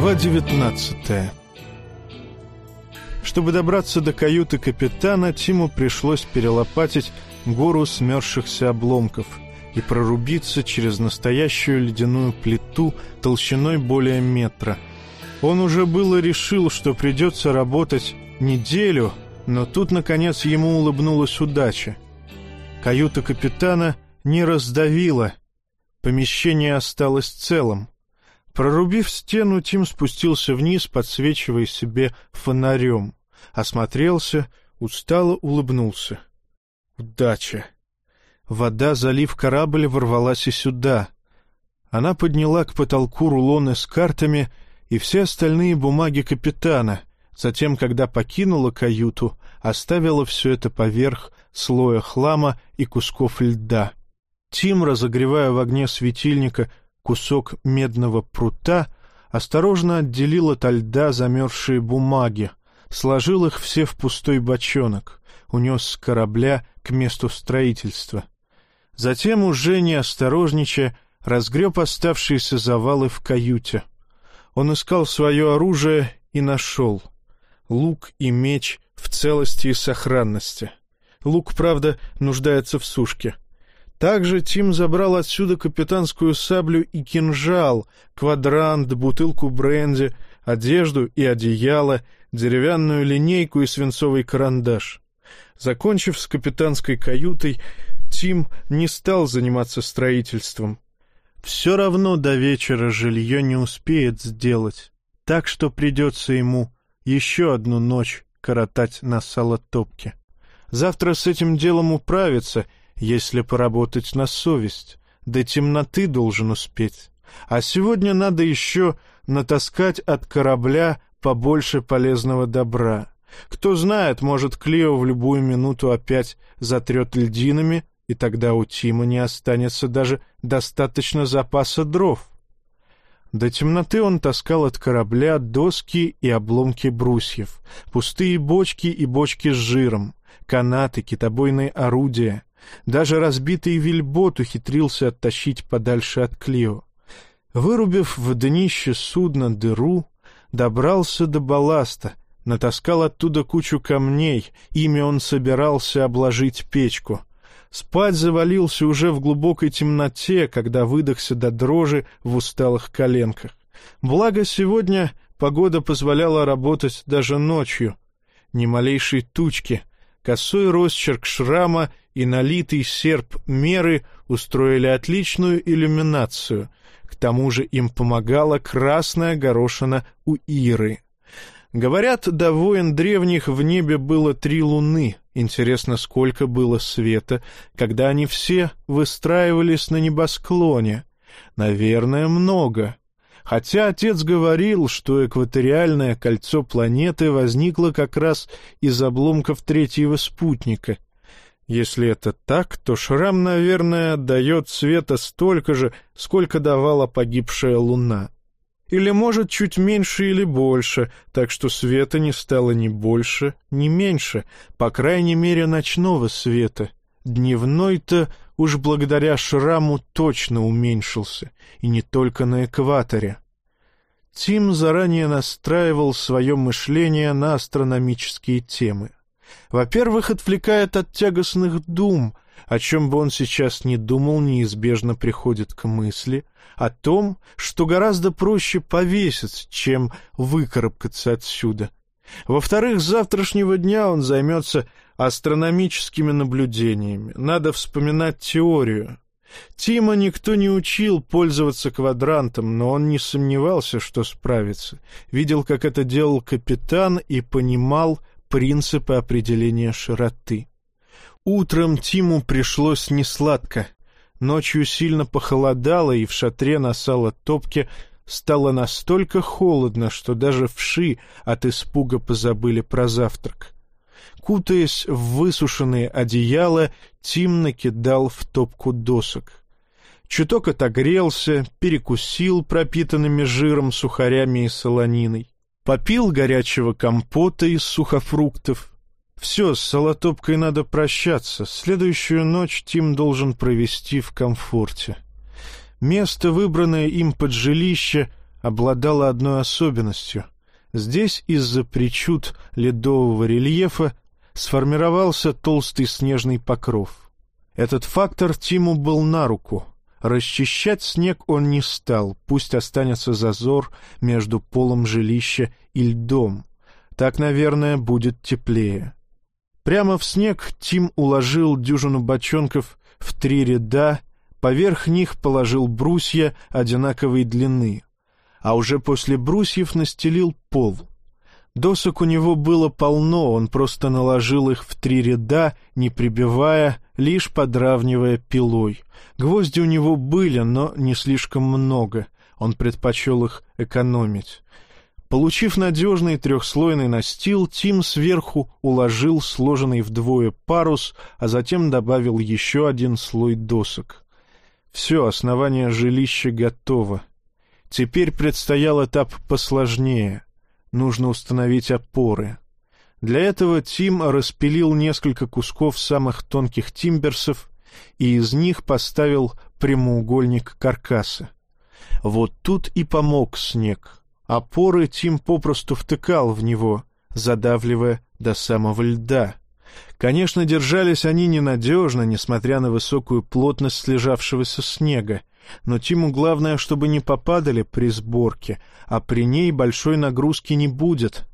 Глава девятнадцатая Чтобы добраться до каюты капитана, Тиму пришлось перелопатить гору смерзшихся обломков и прорубиться через настоящую ледяную плиту толщиной более метра. Он уже было решил, что придется работать неделю, но тут, наконец, ему улыбнулась удача. Каюта капитана не раздавила, помещение осталось целым. Прорубив стену, Тим спустился вниз, подсвечивая себе фонарем. Осмотрелся, устало улыбнулся. Удача! Вода, залив корабль, ворвалась и сюда. Она подняла к потолку рулоны с картами и все остальные бумаги капитана, затем, когда покинула каюту, оставила все это поверх слоя хлама и кусков льда. Тим, разогревая в огне светильника кусок медного прута, осторожно отделил от льда замерзшие бумаги, сложил их все в пустой бочонок, унес с корабля к месту строительства. Затем, уже не осторожничая, разгреб оставшиеся завалы в каюте. Он искал свое оружие и нашел. Лук и меч в целости и сохранности. Лук, правда, нуждается в сушке — также Тим забрал отсюда капитанскую саблю и кинжал, квадрант, бутылку бренди, одежду и одеяло, деревянную линейку и свинцовый карандаш. Закончив с капитанской каютой, Тим не стал заниматься строительством. Все равно до вечера жилье не успеет сделать, так что придется ему еще одну ночь коротать на салотопке. Завтра с этим делом управиться — если поработать на совесть. До темноты должен успеть. А сегодня надо еще натаскать от корабля побольше полезного добра. Кто знает, может, Клео в любую минуту опять затрет льдинами, и тогда у Тима не останется даже достаточно запаса дров. До темноты он таскал от корабля доски и обломки брусьев, пустые бочки и бочки с жиром, канаты, китобойные орудия, даже разбитый вельбот ухитрился оттащить подальше от Клио. Вырубив в днище судна дыру, добрался до балласта, натаскал оттуда кучу камней, ими он собирался обложить печку. Спать завалился уже в глубокой темноте, когда выдохся до дрожи в усталых коленках. Благо сегодня погода позволяла работать даже ночью. Ни малейшей тучки, косой росчерк шрама и налитый серп меры устроили отличную иллюминацию. К тому же им помогала красная горошина у Иры. Говорят, до воин древних в небе было три луны. Интересно, сколько было света, когда они все выстраивались на небосклоне. Наверное, много. Хотя отец говорил, что экваториальное кольцо планеты возникло как раз из обломков третьего спутника. Если это так, то шрам, наверное, дает света столько же, сколько давала погибшая луна. Или, может, чуть меньше или больше, так что света не стало ни больше, ни меньше, по крайней мере, ночного света. Дневной-то уж благодаря шраму точно уменьшился, и не только на экваторе. Тим заранее настраивал свое мышление на астрономические темы. Во-первых, отвлекает от тягостных дум, о чем бы он сейчас ни думал, неизбежно приходит к мысли о том, что гораздо проще повеситься, чем выкарабкаться отсюда. Во-вторых, с завтрашнего дня он займется астрономическими наблюдениями. Надо вспоминать теорию. Тима никто не учил пользоваться квадрантом, но он не сомневался, что справится. Видел, как это делал капитан, и понимал принципы определения широты. Утром Тиму пришлось несладко. Ночью сильно похолодало, и в шатре на сало-топке стало настолько холодно, что даже вши от испуга позабыли про завтрак. Кутаясь в высушенные одеяла, Тим накидал в топку досок. Чуток отогрелся, перекусил пропитанными жиром сухарями и солониной. Попил горячего компота из сухофруктов. Все, с солотопкой надо прощаться. Следующую ночь Тим должен провести в комфорте. Место, выбранное им под жилище, обладала одной особенностью. Здесь из-за причуд ледового рельефа сформировался толстый снежный покров. Этот фактор Тиму был на руку. Расчищать снег он не стал, пусть останется зазор между полом жилища и льдом. Так, наверное, будет теплее. Прямо в снег Тим уложил дюжину бочонков в три ряда, поверх них положил брусья одинаковой длины, а уже после брусьев настелил пол. Досок у него было полно, он просто наложил их в три ряда, не прибивая, лишь подравнивая пилой. Гвозди у него были, но не слишком много, он предпочел их экономить. Получив надежный трехслойный настил, Тим сверху уложил сложенный вдвое парус, а затем добавил еще один слой досок. Все, основание жилища готово. Теперь предстоял этап посложнее. Нужно установить опоры. Для этого Тим распилил несколько кусков самых тонких тимберсов и из них поставил прямоугольник каркаса. Вот тут и помог снег — Опоры Тим попросту втыкал в него, задавливая до самого льда. Конечно, держались они ненадежно, несмотря на высокую плотность слежавшегося снега, но Тиму главное, чтобы не попадали при сборке, а при ней большой нагрузки не будет.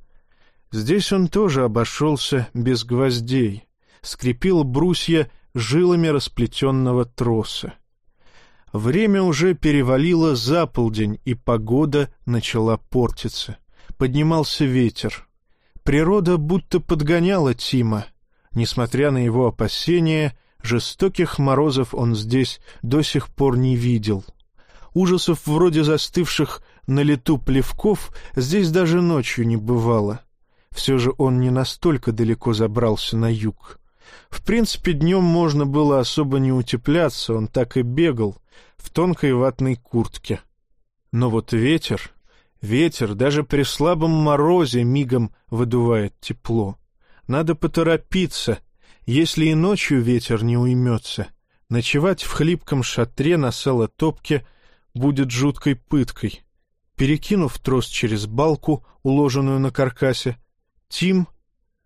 Здесь он тоже обошелся без гвоздей, скрепил брусья жилами расплетенного троса. Время уже перевалило за полдень, и погода начала портиться. Поднимался ветер. Природа будто подгоняла Тима. Несмотря на его опасения, жестоких морозов он здесь до сих пор не видел. Ужасов вроде застывших на лету плевков здесь даже ночью не бывало. Все же он не настолько далеко забрался на юг. В принципе, днем можно было особо не утепляться, он так и бегал, в тонкой ватной куртке. Но вот ветер, ветер даже при слабом морозе мигом выдувает тепло. Надо поторопиться, если и ночью ветер не уймется. Ночевать в хлипком шатре на салотопке будет жуткой пыткой. Перекинув трос через балку, уложенную на каркасе, Тим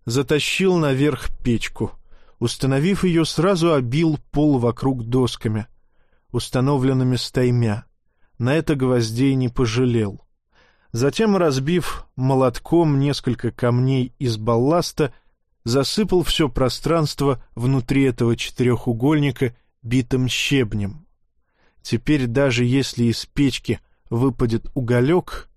затащил наверх печку. Установив ее, сразу обил пол вокруг досками — установленными стаймя. На это гвоздей не пожалел. Затем, разбив молотком несколько камней из балласта, засыпал все пространство внутри этого четырехугольника битым щебнем. Теперь даже если из печки выпадет уголек,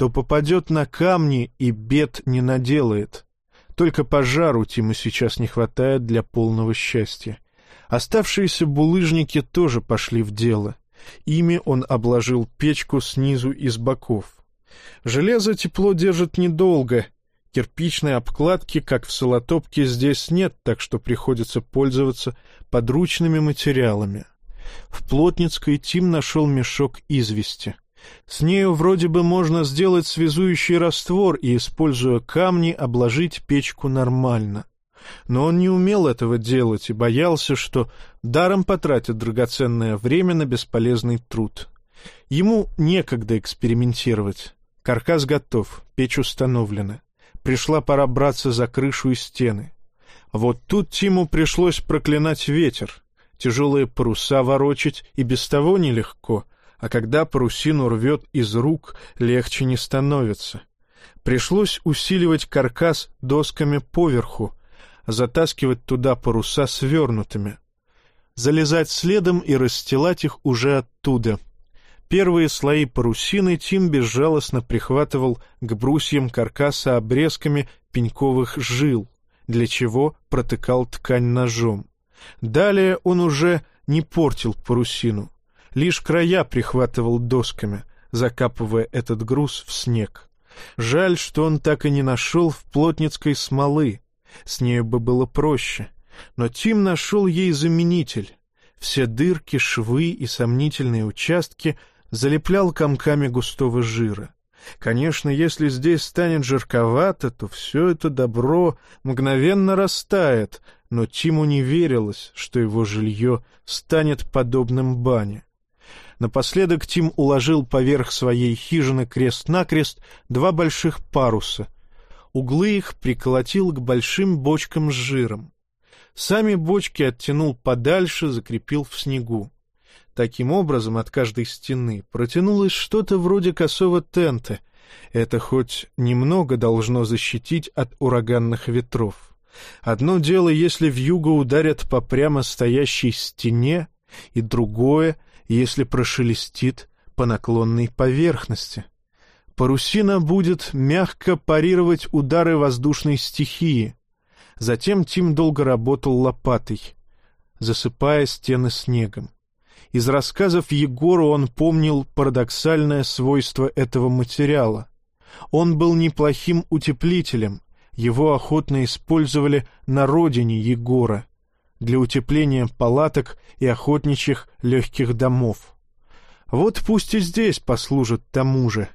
то попадет на камни и бед не наделает. Только пожару Тиму сейчас не хватает для полного счастья. Оставшиеся булыжники тоже пошли в дело. Ими он обложил печку снизу и с боков. Железо тепло держит недолго. Кирпичной обкладки, как в Солотопке, здесь нет, так что приходится пользоваться подручными материалами. В Плотницкой Тим нашел мешок извести. С нею вроде бы можно сделать связующий раствор и, используя камни, обложить печку нормально. Но он не умел этого делать и боялся, что даром потратит драгоценное время на бесполезный труд. Ему некогда экспериментировать. Каркас готов, печь установлена. Пришла пора браться за крышу и стены. Вот тут Тиму пришлось проклинать ветер. Тяжелые паруса ворочать и без того нелегко, а когда парусину рвет из рук, легче не становится. Пришлось усиливать каркас досками поверху, затаскивать туда паруса свернутыми, залезать следом и расстилать их уже оттуда. Первые слои парусины Тим безжалостно прихватывал к брусьям каркаса обрезками пеньковых жил, для чего протыкал ткань ножом. Далее он уже не портил парусину, лишь края прихватывал досками, закапывая этот груз в снег. Жаль, что он так и не нашел в плотницкой смолы, с нею бы было проще. Но Тим нашел ей заменитель. Все дырки, швы и сомнительные участки залеплял комками густого жира. Конечно, если здесь станет жарковато, то все это добро мгновенно растает, но Тиму не верилось, что его жилье станет подобным бане. Напоследок Тим уложил поверх своей хижины крест-накрест два больших паруса. Углы их приколотил к большим бочкам с жиром. Сами бочки оттянул подальше, закрепил в снегу. Таким образом, от каждой стены протянулось что-то вроде косого тента. Это хоть немного должно защитить от ураганных ветров. Одно дело, если в юго ударят по прямо стоящей стене, и другое, если прошелестит по наклонной поверхности. Парусина будет мягко парировать удары воздушной стихии. Затем Тим долго работал лопатой, засыпая стены снегом. Из рассказов Егора он помнил парадоксальное свойство этого материала. Он был неплохим утеплителем, его охотно использовали на родине Егора для утепления палаток и охотничьих легких домов. Вот пусть и здесь послужит тому же.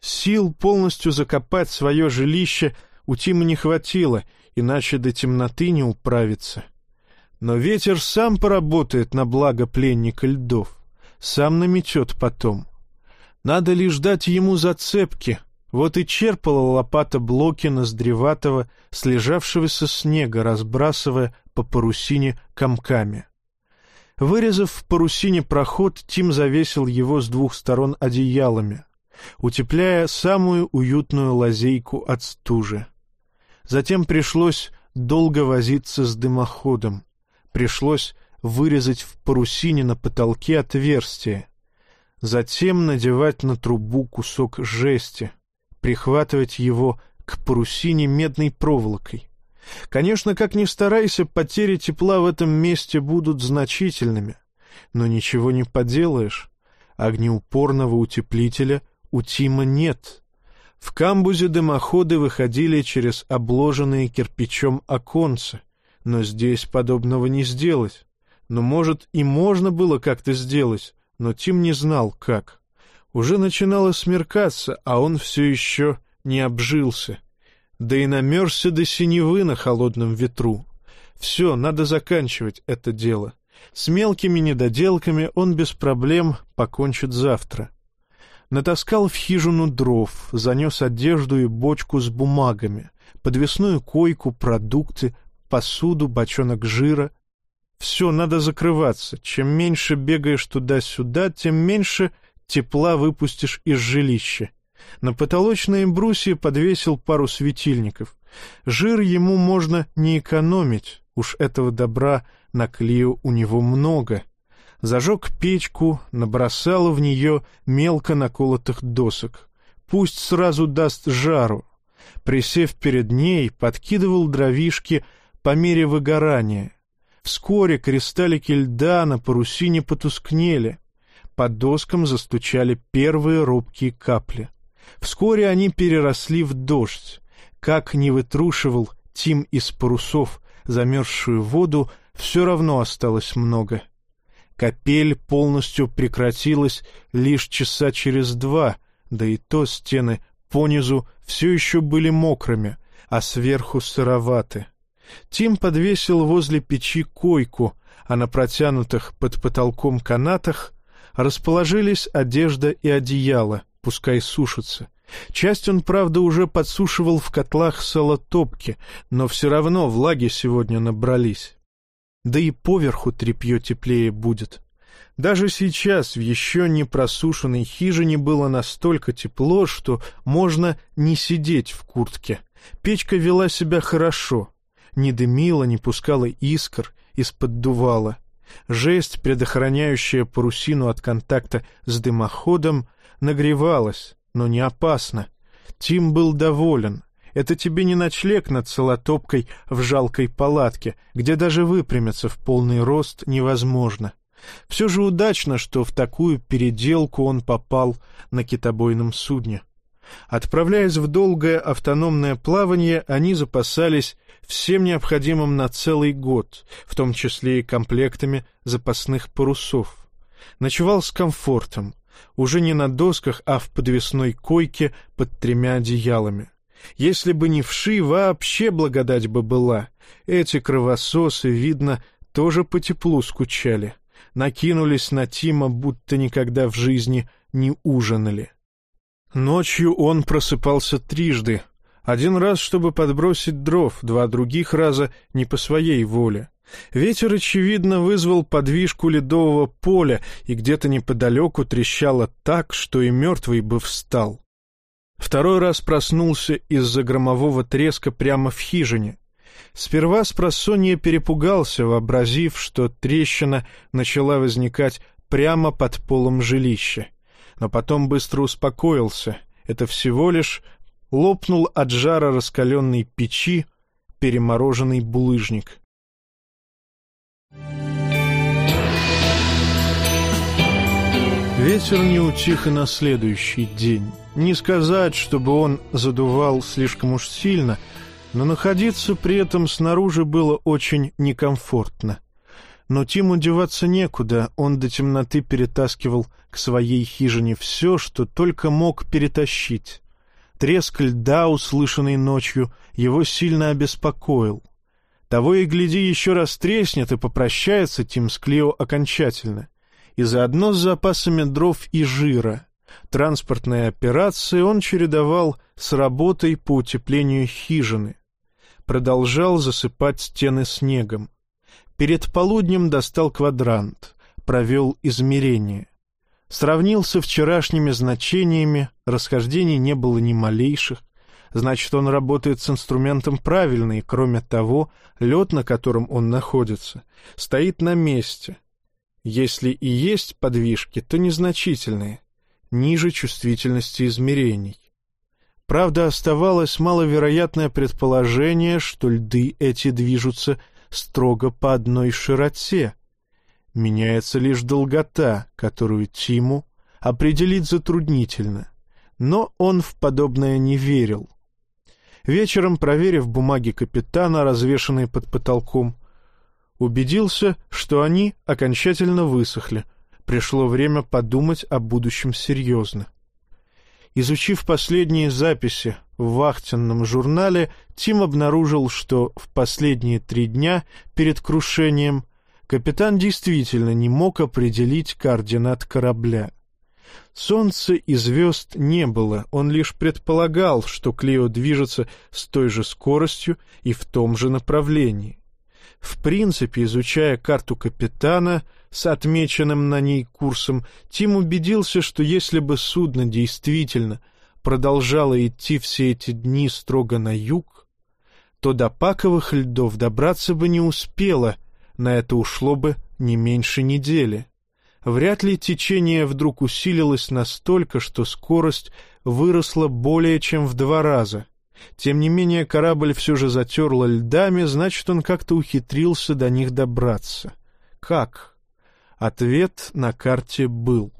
Сил полностью закопать свое жилище у Тима не хватило, иначе до темноты не управиться. Но ветер сам поработает на благо пленника льдов, сам наметет потом. Надо лишь дать ему зацепки. Вот и черпала лопата блоки ноздреватого, слежавшегося снега, разбрасывая по парусине комками. Вырезав в парусине проход, Тим завесил его с двух сторон одеялами, утепляя самую уютную лазейку от стужи. Затем пришлось долго возиться с дымоходом пришлось вырезать в парусине на потолке отверстие, затем надевать на трубу кусок жести, прихватывать его к парусине медной проволокой. Конечно, как ни старайся, потери тепла в этом месте будут значительными, но ничего не поделаешь. Огнеупорного утеплителя у Тима нет. В камбузе дымоходы выходили через обложенные кирпичом оконцы. Но здесь подобного не сделать. Но, может, и можно было как-то сделать, но Тим не знал, как. Уже начинало смеркаться, а он все еще не обжился. Да и намерзся до синевы на холодном ветру. Все, надо заканчивать это дело. С мелкими недоделками он без проблем покончит завтра. Натаскал в хижину дров, занес одежду и бочку с бумагами, подвесную койку, продукты, посуду, бочонок жира. Все, надо закрываться. Чем меньше бегаешь туда-сюда, тем меньше тепла выпустишь из жилища. На потолочные брусья подвесил пару светильников. Жир ему можно не экономить, уж этого добра на Клио у него много. Зажег печку, набросал в нее мелко наколотых досок. Пусть сразу даст жару. Присев перед ней, подкидывал дровишки по мере выгорания. Вскоре кристаллики льда на парусине потускнели. Под доскам застучали первые робкие капли. Вскоре они переросли в дождь. Как не вытрушивал Тим из парусов замерзшую воду, все равно осталось много. Капель полностью прекратилась лишь часа через два, да и то стены понизу все еще были мокрыми, а сверху сыроваты. Тим подвесил возле печи койку, а на протянутых под потолком канатах расположились одежда и одеяло, пускай сушатся. Часть он, правда, уже подсушивал в котлах солотопки, но все равно влаги сегодня набрались. Да и поверху тряпье теплее будет. Даже сейчас в еще не просушенной хижине было настолько тепло, что можно не сидеть в куртке. Печка вела себя хорошо, не дымила, не пускала искр из-под. Жесть, предохраняющая парусину от контакта с дымоходом, нагревалась, но не опасно. Тим был доволен. Это тебе не ночлег над солотопкой в жалкой палатке, где даже выпрямиться в полный рост невозможно. Все же удачно, что в такую переделку он попал на китобойном судне. Отправляясь в долгое автономное плавание, они запасались всем необходимым на целый год, в том числе и комплектами запасных парусов. Ночевал с комфортом, уже не на досках, а в подвесной койке под тремя одеялами. Если бы не вши, вообще благодать бы была. Эти кровососы, видно, тоже по теплу скучали. накинулись на Тима, будто никогда в жизни не ужинали. Ночью он просыпался трижды. Один раз, чтобы подбросить дров, два других раза не по своей воле. Ветер, очевидно, вызвал подвижку ледового поля, и где-то неподалеку трещало так, что и мертвый бы встал. Второй раз проснулся из-за громового треска прямо в хижине. Сперва с просонья перепугался, вообразив, что трещина начала возникать прямо под полом жилища. Но потом быстро успокоился. Это всего лишь лопнул от жара раскаленной печи перемороженный булыжник. Ветер не утих и на следующий день. Не сказать, чтобы он задувал слишком уж сильно, но находиться при этом снаружи было очень некомфортно. Но Тиму деваться некуда, он до темноты перетаскивал к своей хижине все, что только мог перетащить. Треск льда, услышанный ночью, его сильно обеспокоил. Того и гляди, еще раз треснет и попрощается Тим с Клео окончательно. И заодно с запасами дров и жира. Транспортные операции он чередовал с работой по утеплению хижины. Продолжал засыпать стены снегом. Перед полуднем достал квадрант, провел измерения. Сравнил со вчерашними значениями, расхождений не было ни малейших. Значит, он работает с инструментом правильно, и, кроме того, лед, на котором он находится, стоит на месте. Если и есть подвижки, то незначительные, ниже чувствительности измерений. Правда, оставалось маловероятное предположение, что льды эти движутся строго по одной широте. Меняется лишь долгота, которую Тиму определить затруднительно. Но он в подобное не верил. Вечером, проверив бумаги капитана, развешанные под потолком, убедился, что они окончательно высохли. Пришло время подумать о будущем серьезно. Изучив последние записи в вахтенном журнале, Тим обнаружил, что в последние три дня перед крушением капитан действительно не мог определить координат корабля. Солнца и звезд не было, он лишь предполагал, что Клео движется с той же скоростью и в том же направлении. В принципе, изучая карту капитана с отмеченным на ней курсом, Тим убедился, что если бы судно действительно продолжало идти все эти дни строго на юг, то до паковых льдов добраться бы не успело, на это ушло бы не меньше недели. Вряд ли течение вдруг усилилось настолько, что скорость выросла более чем в два раза. Тем не менее, корабль все же затерло льдами, значит, он как-то ухитрился до них добраться. Как? Ответ на карте был.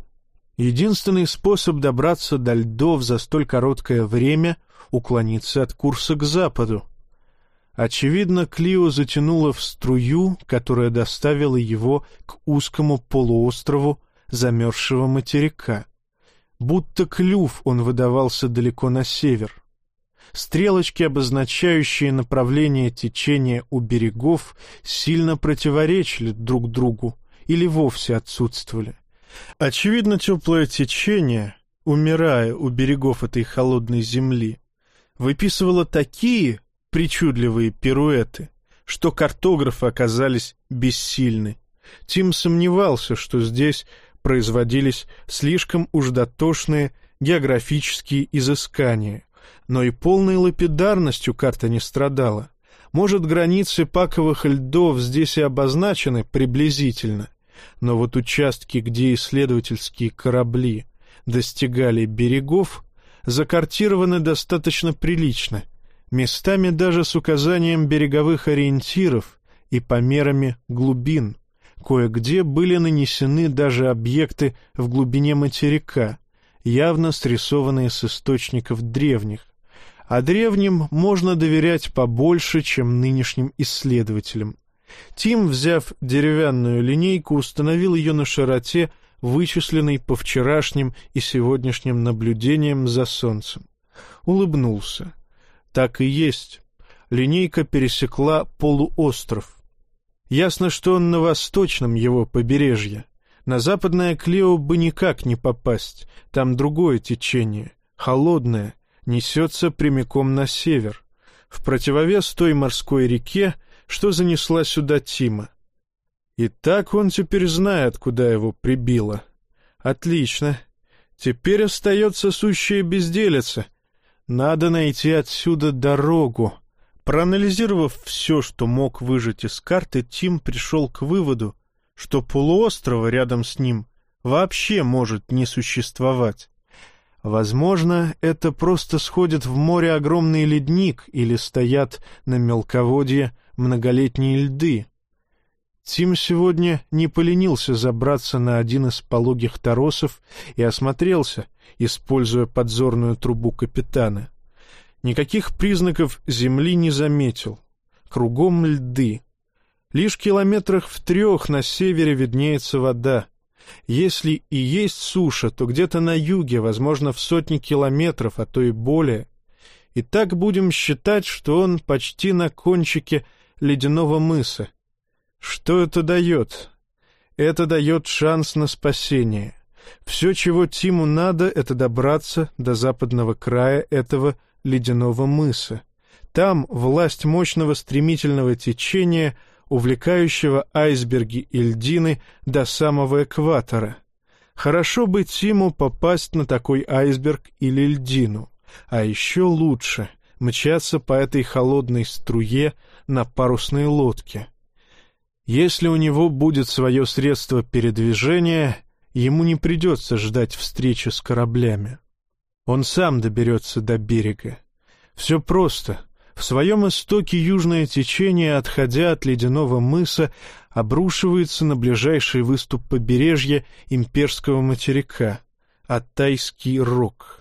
Единственный способ добраться до льдов за столь короткое время — уклониться от курса к западу. Очевидно, Клио затянуло в струю, которая доставила его к узкому полуострову замерзшего материка. Будто клюв он выдавался далеко на север. Стрелочки, обозначающие направление течения у берегов, сильно противоречили друг другу или вовсе отсутствовали. Очевидно, теплое течение, умирая у берегов этой холодной земли, выписывало такие причудливые пируэты, что картографы оказались бессильны. Тим сомневался, что здесь производились слишком уж дотошные географические изыскания, но и полной лапидарностью карта не страдала. Может, границы паковых льдов здесь и обозначены приблизительно, но вот участки, где исследовательские корабли достигали берегов, закартированы достаточно прилично — местами даже с указанием береговых ориентиров и померами глубин. Кое-где были нанесены даже объекты в глубине материка, явно срисованные с источников древних. А древним можно доверять побольше, чем нынешним исследователям. Тим, взяв деревянную линейку, установил ее на широте, вычисленной по вчерашним и сегодняшним наблюдениям за Солнцем. Улыбнулся. Так и есть. Линейка пересекла полуостров. Ясно, что он на восточном его побережье. На западное Клео бы никак не попасть. Там другое течение, холодное, несется прямиком на север, в противовес той морской реке, что занесла сюда Тима. И так он теперь знает, куда его прибило. Отлично. Теперь остается сущая безделица. Надо найти отсюда дорогу. Проанализировав все, что мог выжать из карты, Тим пришел к выводу, что полуострова рядом с ним вообще может не существовать. Возможно, это просто сходит в море огромный ледник или стоят на мелководье многолетние льды. Тим сегодня не поленился забраться на один из пологих торосов и осмотрелся, используя подзорную трубу капитана. Никаких признаков земли не заметил. Кругом льды. Лишь километрах в трех на севере виднеется вода. Если и есть суша, то где-то на юге, возможно, в сотни километров, а то и более. И так будем считать, что он почти на кончике ледяного мыса. Что это дает? Это дает шанс на спасение. Все, чего Тиму надо, это добраться до западного края этого ледяного мыса. Там власть мощного стремительного течения — увлекающего айсберги и льдины до самого экватора. Хорошо бы Тиму попасть на такой айсберг или льдину, а еще лучше мчаться по этой холодной струе на парусной лодке. Если у него будет свое средство передвижения, ему не придется ждать встречи с кораблями. Он сам доберется до берега. Все просто. В своем истоке южное течение, отходя от ледяного мыса, обрушивается на ближайший выступ побережья имперского материка — Аттайский рог.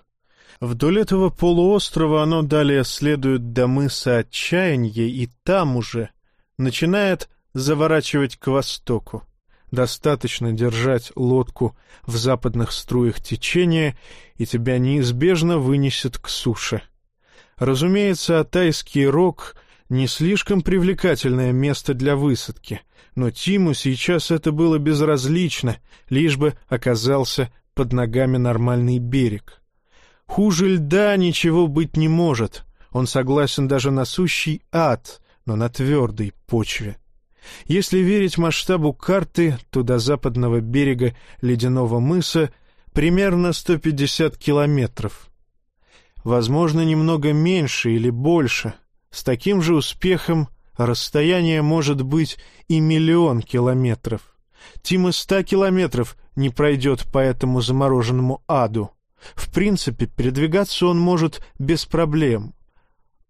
Вдоль этого полуострова оно далее следует до мыса Отчаяния и там уже начинает заворачивать к востоку. Достаточно держать лодку в западных струях течения, и тебя неизбежно вынесет к суше — Разумеется, Атайский рог — не слишком привлекательное место для высадки, но Тиму сейчас это было безразлично, лишь бы оказался под ногами нормальный берег. Хуже льда ничего быть не может, он согласен даже на сущий ад, но на твердой почве. Если верить масштабу карты, то до западного берега ледяного мыса примерно 150 километров — возможно, немного меньше или больше. С таким же успехом расстояние может быть и миллион километров. Тим и ста километров не пройдет по этому замороженному аду. В принципе, передвигаться он может без проблем.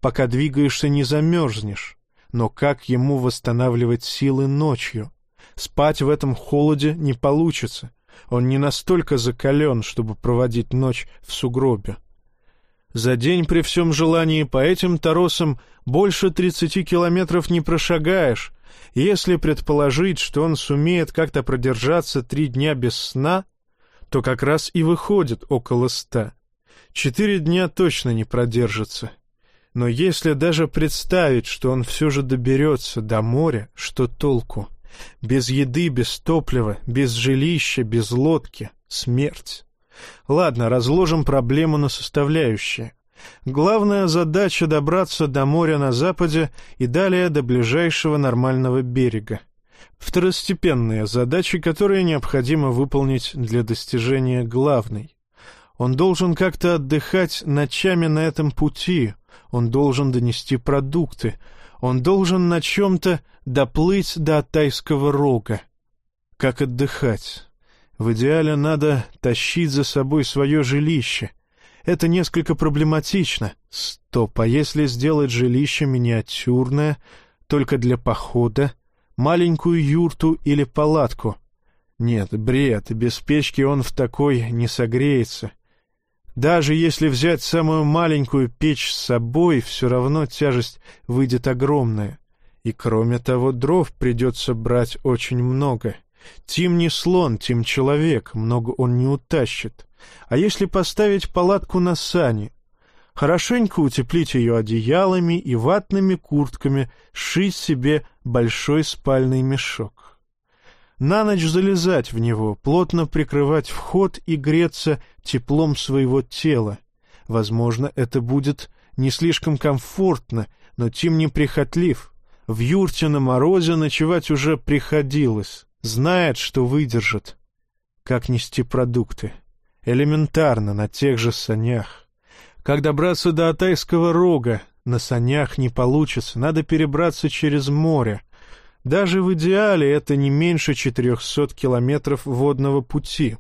Пока двигаешься, не замерзнешь. Но как ему восстанавливать силы ночью? Спать в этом холоде не получится. Он не настолько закален, чтобы проводить ночь в сугробе. За день при всем желании по этим торосам больше тридцати километров не прошагаешь. Если предположить, что он сумеет как-то продержаться три дня без сна, то как раз и выходит около ста. Четыре дня точно не продержится. Но если даже представить, что он все же доберется до моря, что толку? Без еды, без топлива, без жилища, без лодки — смерть. Ладно, разложим проблему на составляющие. Главная задача — добраться до моря на западе и далее до ближайшего нормального берега. Второстепенные задачи, которые необходимо выполнить для достижения главной. Он должен как-то отдыхать ночами на этом пути, он должен донести продукты, он должен на чем-то доплыть до Тайского рога. Как отдыхать? В идеале надо тащить за собой свое жилище. Это несколько проблематично. Стоп, а если сделать жилище миниатюрное, только для похода, маленькую юрту или палатку? Нет, бред, без печки он в такой не согреется. Даже если взять самую маленькую печь с собой, все равно тяжесть выйдет огромная. И кроме того, дров придется брать очень много — Тим не слон, Тим человек, много он не утащит. А если поставить палатку на сани? Хорошенько утеплить ее одеялами и ватными куртками, сшить себе большой спальный мешок. На ночь залезать в него, плотно прикрывать вход и греться теплом своего тела. Возможно, это будет не слишком комфортно, но Тим неприхотлив. В юрте на морозе ночевать уже приходилось. Знает, что выдержит. Как нести продукты? Элементарно, на тех же санях. Как добраться до Атайского рога? На санях не получится, надо перебраться через море. Даже в идеале это не меньше 400 километров водного пути.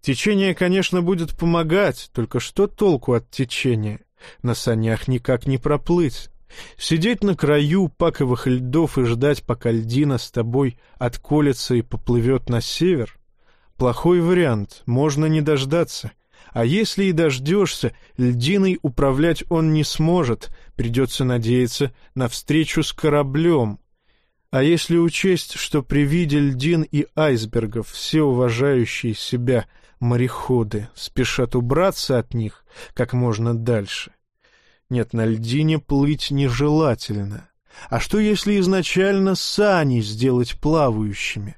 Течение, конечно, будет помогать, только что толку от течения? На санях никак не проплыть. Сидеть на краю паковых льдов и ждать, пока льдина с тобой отколется и поплывет на север? Плохой вариант, можно не дождаться. А если и дождешься, льдиной управлять он не сможет, придется надеяться на встречу с кораблем. А если учесть, что при виде льдин и айсбергов все уважающие себя мореходы спешат убраться от них как можно дальше — нет, на льдине плыть нежелательно. А что, если изначально сани сделать плавающими?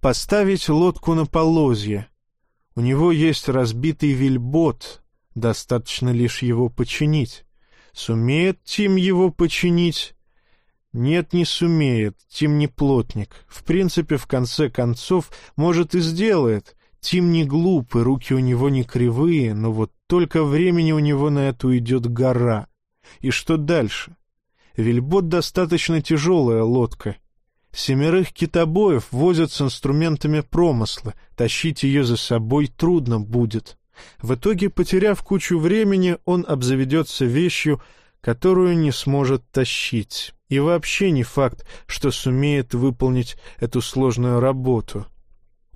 Поставить лодку на полозье? У него есть разбитый вельбот, достаточно лишь его починить. Сумеет Тим его починить? Нет, не сумеет, Тим не плотник. В принципе, в конце концов, может и сделает. Тим не глуп, и руки у него не кривые, но вот только времени у него на это уйдет гора. И что дальше? Вельбот достаточно тяжелая лодка. Семерых китобоев возят с инструментами промысла, тащить ее за собой трудно будет. В итоге, потеряв кучу времени, он обзаведется вещью, которую не сможет тащить. И вообще не факт, что сумеет выполнить эту сложную работу.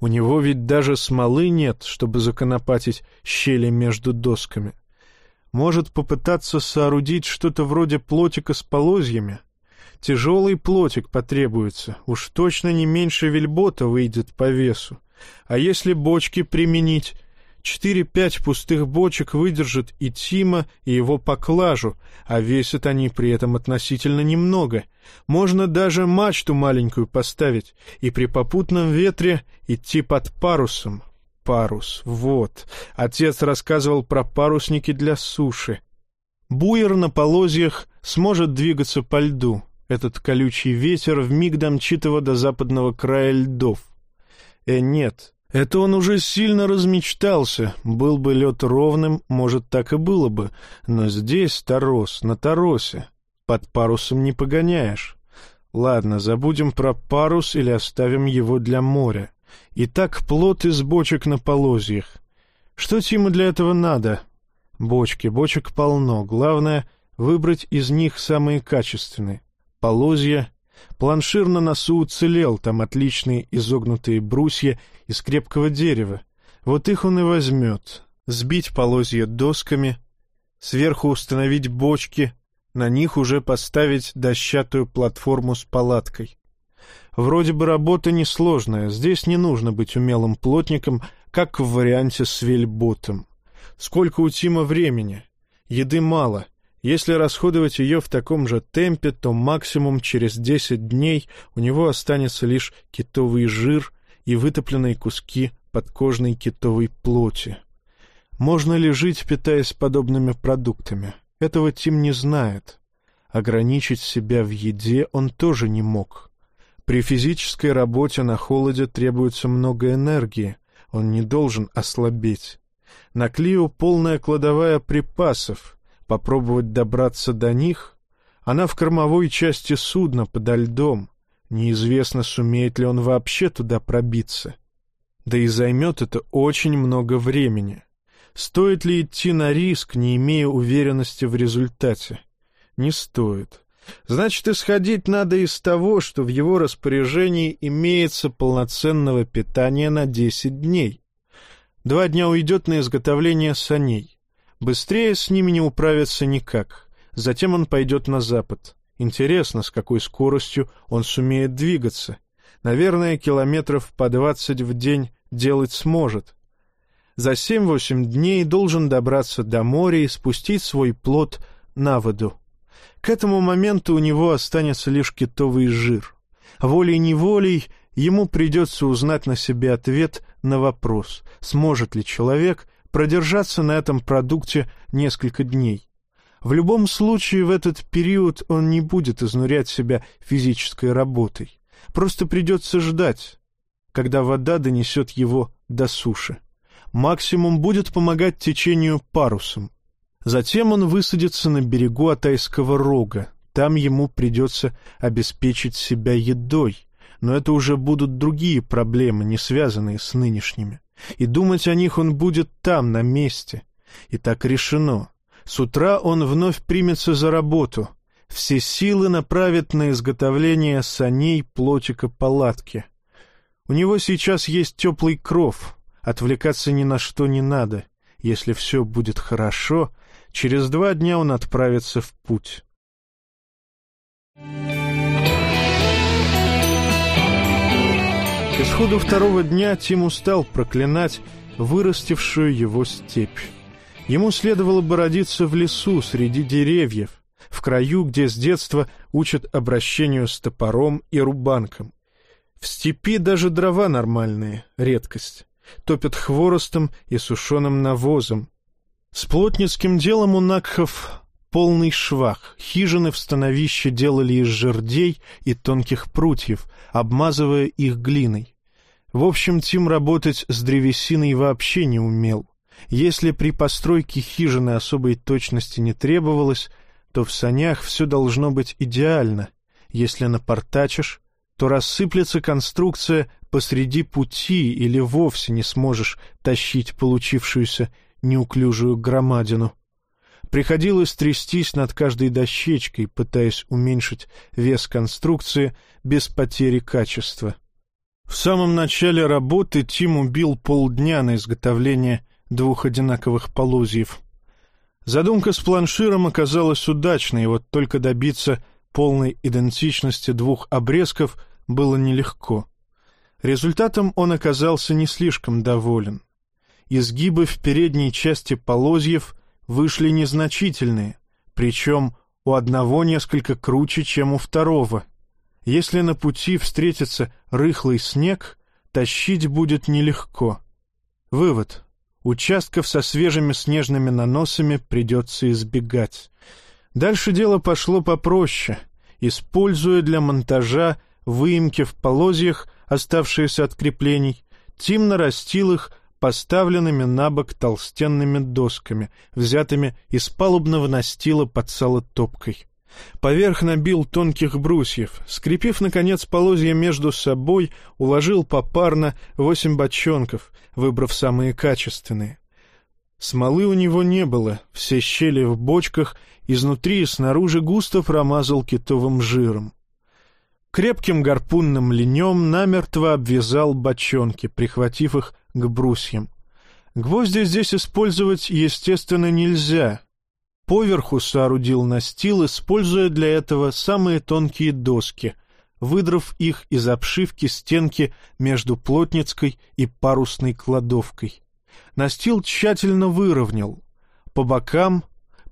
У него ведь даже смолы нет, чтобы законопатить щели между досками может попытаться соорудить что-то вроде плотика с полозьями. Тяжелый плотик потребуется, уж точно не меньше вельбота выйдет по весу. А если бочки применить? Четыре-пять пустых бочек выдержит и Тима, и его поклажу, а весят они при этом относительно немного. Можно даже мачту маленькую поставить и при попутном ветре идти под парусом, парус. Вот. Отец рассказывал про парусники для суши. Буер на полозьях сможет двигаться по льду. Этот колючий ветер вмиг домчит его до западного края льдов. Э, нет, это он уже сильно размечтался. Был бы лед ровным, может, так и было бы. Но здесь торос, на торосе. Под парусом не погоняешь. Ладно, забудем про парус или оставим его для моря. И так плод из бочек на полозьях. Что Тиму для этого надо? Бочки, бочек полно. Главное — выбрать из них самые качественные. Полозья. Планшир на носу уцелел, там отличные изогнутые брусья из крепкого дерева. Вот их он и возьмет. Сбить полозья досками, сверху установить бочки, на них уже поставить дощатую платформу с палаткой. Вроде бы работа несложная, здесь не нужно быть умелым плотником, как в варианте с вельботом. Сколько у Тима времени? Еды мало. Если расходовать ее в таком же темпе, то максимум через десять дней у него останется лишь китовый жир и вытопленные куски подкожной китовой плоти. Можно ли жить, питаясь подобными продуктами? Этого Тим не знает. Ограничить себя в еде он тоже не мог. При физической работе на холоде требуется много энергии, он не должен ослабеть. На Клио полная кладовая припасов. Попробовать добраться до них? Она в кормовой части судна, подо льдом. Неизвестно, сумеет ли он вообще туда пробиться. Да и займет это очень много времени. Стоит ли идти на риск, не имея уверенности в результате? Не стоит. Значит, исходить надо из того, что в его распоряжении имеется полноценного питания на десять дней. Два дня уйдет на изготовление саней. Быстрее с ними не управиться никак. Затем он пойдет на запад. Интересно, с какой скоростью он сумеет двигаться. Наверное, километров по двадцать в день делать сможет. За семь-восемь дней должен добраться до моря и спустить свой плод на воду. К этому моменту у него останется лишь китовый жир. Волей-неволей ему придется узнать на себе ответ на вопрос, сможет ли человек продержаться на этом продукте несколько дней. В любом случае в этот период он не будет изнурять себя физической работой. Просто придется ждать, когда вода донесет его до суши. Максимум будет помогать течению парусом. Затем он высадится на берегу Атайского рога. Там ему придется обеспечить себя едой. Но это уже будут другие проблемы, не связанные с нынешними. И думать о них он будет там, на месте. И так решено. С утра он вновь примется за работу. Все силы направит на изготовление саней, плотика, палатки. У него сейчас есть теплый кров. Отвлекаться ни на что не надо. Если все будет хорошо, через два дня он отправится в путь. Исходу второго дня Тим устал проклинать вырастившую его степь. Ему следовало бы родиться в лесу, среди деревьев, в краю, где с детства учат обращению с топором и рубанком. В степи даже дрова нормальные, редкость. Топят хворостом и сушеным навозом. С плотницким делом у Накхов полный швах. Хижины в становище делали из жердей и тонких прутьев, обмазывая их глиной. В общем, Тим работать с древесиной вообще не умел. Если при постройке хижины особой точности не требовалось, то в санях все должно быть идеально. Если напортачишь, то рассыплется конструкция посреди пути или вовсе не сможешь тащить получившуюся неуклюжую громадину. Приходилось трястись над каждой дощечкой, пытаясь уменьшить вес конструкции без потери качества. В самом начале работы Тим убил полдня на изготовление двух одинаковых полозьев. Задумка с планширом оказалась удачной, вот только добиться полной идентичности двух обрезков было нелегко. Результатом он оказался не слишком доволен. Изгибы в передней части полозьев вышли незначительные, причем у одного несколько круче, чем у второго. Если на пути встретится рыхлый снег, тащить будет нелегко. Вывод. Участков со свежими снежными наносами придется избегать. Дальше дело пошло попроще. Используя для монтажа выемки в полозьях, оставшиеся от креплений, Тим нарастил их поставленными на бок толстенными досками, взятыми из палубного настила под салотопкой. Поверх набил тонких брусьев. Скрепив, наконец, полозья между собой, уложил попарно восемь бочонков, выбрав самые качественные. Смолы у него не было, все щели в бочках, изнутри и снаружи густо промазал китовым жиром. Крепким гарпунным ленем намертво обвязал бочонки, прихватив их к брусьям. Гвозди здесь использовать, естественно, нельзя, Поверху соорудил настил, используя для этого самые тонкие доски, выдрав их из обшивки стенки между плотницкой и парусной кладовкой. Настил тщательно выровнял. По бокам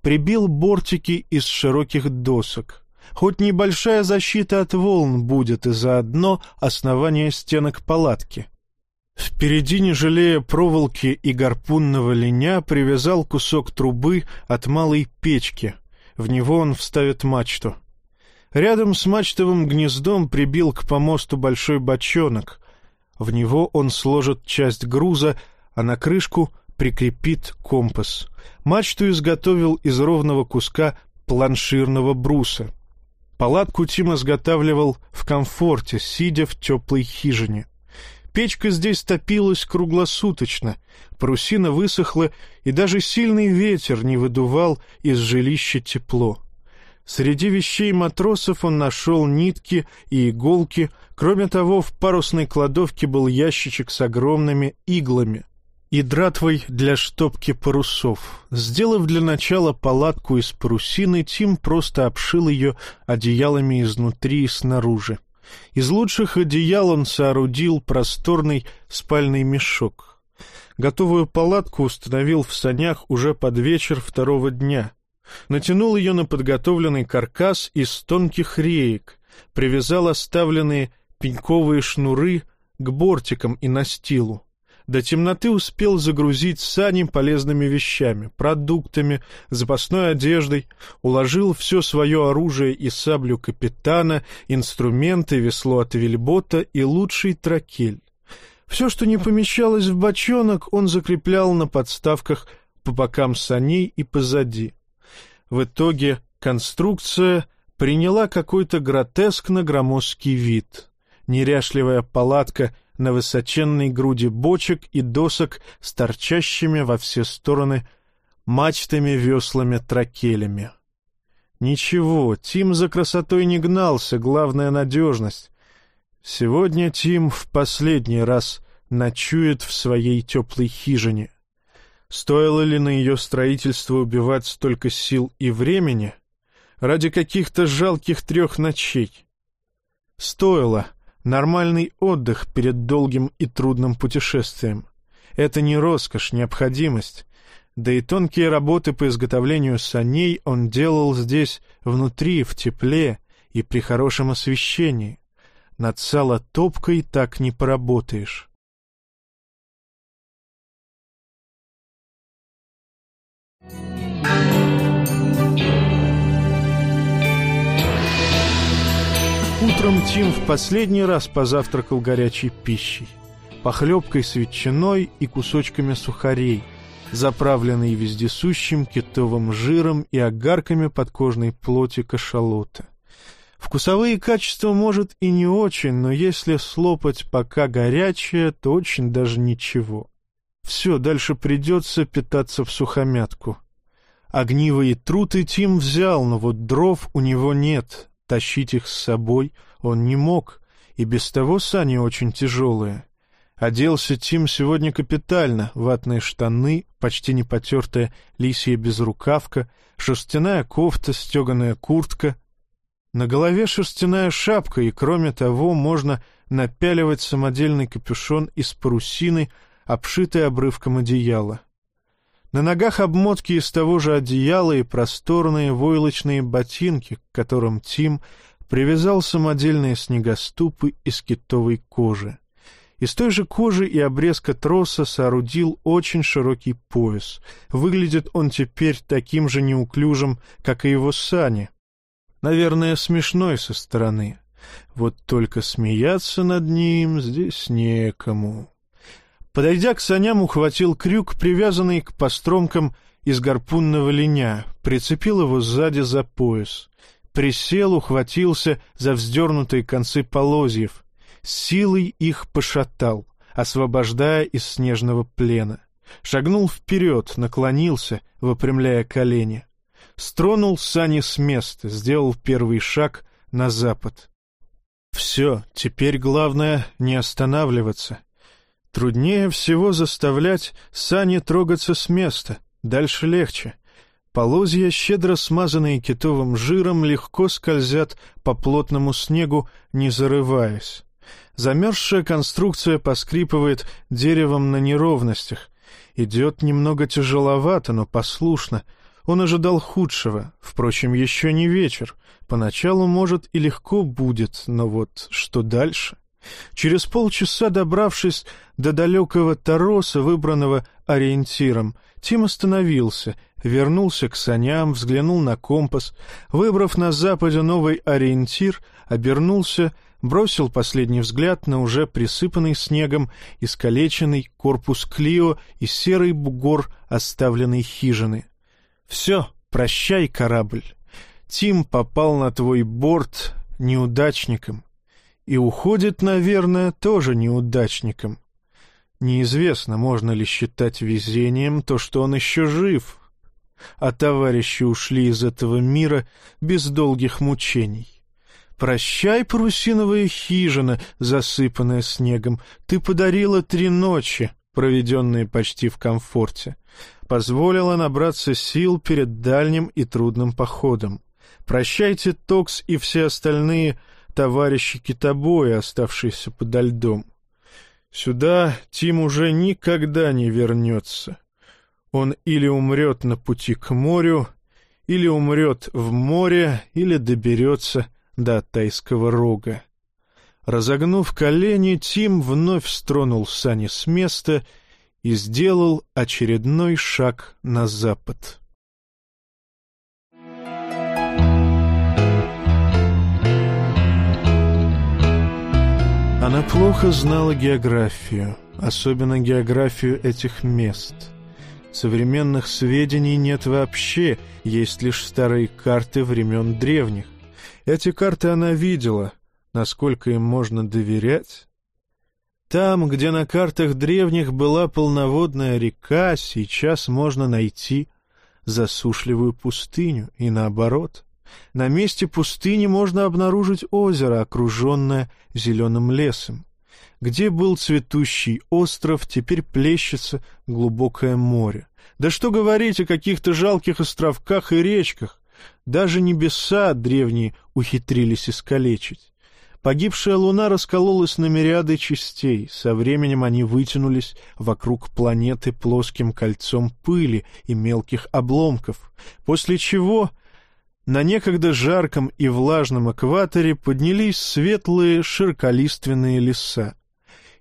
прибил бортики из широких досок. Хоть небольшая защита от волн будет и заодно основание стенок палатки — Впереди, не жалея проволоки и гарпунного линя, привязал кусок трубы от малой печки. В него он вставит мачту. Рядом с мачтовым гнездом прибил к помосту большой бочонок. В него он сложит часть груза, а на крышку прикрепит компас. Мачту изготовил из ровного куска планширного бруса. Палатку Тим изготавливал в комфорте, сидя в теплой хижине. Печка здесь топилась круглосуточно, парусина высохла, и даже сильный ветер не выдувал из жилища тепло. Среди вещей матросов он нашел нитки и иголки, кроме того, в парусной кладовке был ящичек с огромными иглами и дратвой для штопки парусов. Сделав для начала палатку из парусины, Тим просто обшил ее одеялами изнутри и снаружи. Из лучших одеял он соорудил просторный спальный мешок. Готовую палатку установил в санях уже под вечер второго дня. Натянул ее на подготовленный каркас из тонких реек, привязал оставленные пеньковые шнуры к бортикам и настилу. До темноты успел загрузить сани полезными вещами, продуктами, запасной одеждой, уложил все свое оружие и саблю капитана, инструменты, весло от вельбота и лучший тракель. Все, что не помещалось в бочонок, он закреплял на подставках по бокам саней и позади. В итоге конструкция приняла какой-то гротескно-громоздкий вид. Неряшливая палатка на высоченной груди бочек и досок с торчащими во все стороны мачтами, веслами, тракелями. Ничего, Тим за красотой не гнался, главная надежность. Сегодня Тим в последний раз ночует в своей теплой хижине. Стоило ли на ее строительство убивать столько сил и времени ради каких-то жалких трех ночей? Стоило. Нормальный отдых перед долгим и трудным путешествием. Это не роскошь, необходимость. Да и тонкие работы по изготовлению саней он делал здесь, внутри, в тепле и при хорошем освещении. Над салотопкой так не поработаешь. Утром Тим в последний раз позавтракал горячей пищей, похлебкой с ветчиной и кусочками сухарей, заправленной вездесущим китовым жиром и огарками подкожной плоти кашалота. Вкусовые качества, может, и не очень, но если слопать пока горячее, то очень даже ничего. Все, дальше придется питаться в сухомятку. Огнивые труты Тим взял, но вот дров у него нет. Тащить их с собой он не мог, и без того сани очень тяжелые. Оделся Тим сегодня капитально, ватные штаны, почти не потертая лисья безрукавка, шерстяная кофта, стеганая куртка, на голове шерстяная шапка, и, кроме того, можно напяливать самодельный капюшон из парусины, обшитый обрывком одеяла. На ногах обмотки из того же одеяла и просторные войлочные ботинки, к которым Тим привязал самодельные снегоступы из китовой кожи. Из той же кожи и обрезка троса соорудил очень широкий пояс. Выглядит он теперь таким же неуклюжим, как и его сани, Наверное, смешной со стороны. Вот только смеяться над ним здесь некому. Подойдя к саням, ухватил крюк, привязанный к постромкам из гарпунного линя, прицепил его сзади за пояс. Присел, ухватился за вздернутые концы полозьев. Силой их пошатал, освобождая из снежного плена. Шагнул вперед, наклонился, выпрямляя колени стронул сани с места, сделал первый шаг на запад. Все, теперь главное не останавливаться. Труднее всего заставлять сани трогаться с места, дальше легче. Полозья, щедро смазанные китовым жиром, легко скользят по плотному снегу, не зарываясь. Замерзшая конструкция поскрипывает деревом на неровностях. Идет немного тяжеловато, но послушно — он ожидал худшего, впрочем, еще не вечер. Поначалу, может, и легко будет, но вот что дальше? Через полчаса, добравшись до далекого Тароса, выбранного ориентиром, Тим остановился, вернулся к саням, взглянул на компас, выбрав на западе новый ориентир, обернулся, бросил последний взгляд на уже присыпанный снегом искалеченный корпус Клио и серый бугор оставленной хижины — все, прощай, корабль. Тим попал на твой борт неудачником. И уходит, наверное, тоже неудачником. Неизвестно, можно ли считать везением то, что он еще жив. А товарищи ушли из этого мира без долгих мучений. «Прощай, парусиновая хижина, засыпанная снегом, ты подарила три ночи, проведенные почти в комфорте позволила набраться сил перед дальним и трудным походом. Прощайте, Токс и все остальные товарищи китобоя, оставшиеся подо льдом. Сюда Тим уже никогда не вернется. Он или умрет на пути к морю, или умрет в море, или доберется до Тайского рога. Разогнув колени, Тим вновь стронул сани с места и сделал очередной шаг на запад. Она плохо знала географию, особенно географию этих мест. Современных сведений нет вообще, есть лишь старые карты времен древних. Эти карты она видела, насколько им можно доверять. Там, где на картах древних была полноводная река, сейчас можно найти засушливую пустыню, и наоборот. На месте пустыни можно обнаружить озеро, окруженное зеленым лесом. Где был цветущий остров, теперь плещется глубокое море. Да что говорить о каких-то жалких островках и речках. Даже небеса древние ухитрились искалечить. Погибшая луна раскололась на мириады частей, со временем они вытянулись вокруг планеты плоским кольцом пыли и мелких обломков, после чего на некогда жарком и влажном экваторе поднялись светлые широколиственные леса.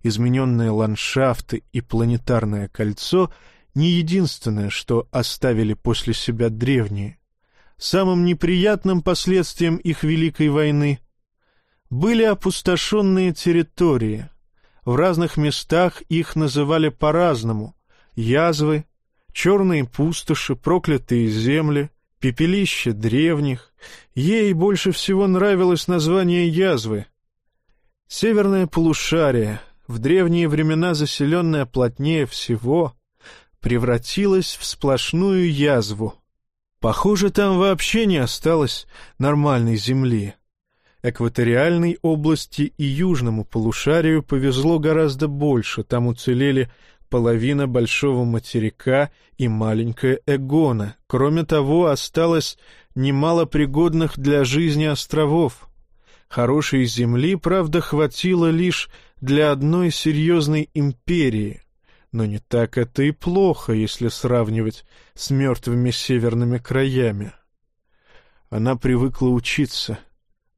Измененные ландшафты и планетарное кольцо — не единственное, что оставили после себя древние. Самым неприятным последствием их Великой войны были опустошенные территории. В разных местах их называли по-разному — язвы, черные пустоши, проклятые земли, пепелище древних. Ей больше всего нравилось название язвы. Северное полушарие, в древние времена заселенное плотнее всего, превратилось в сплошную язву. Похоже, там вообще не осталось нормальной земли. Экваториальной области и южному полушарию повезло гораздо больше, там уцелели половина большого материка и маленькая Эгона. Кроме того, осталось немало пригодных для жизни островов. Хорошей земли, правда, хватило лишь для одной серьезной империи. Но не так это и плохо, если сравнивать с мертвыми северными краями. Она привыкла учиться.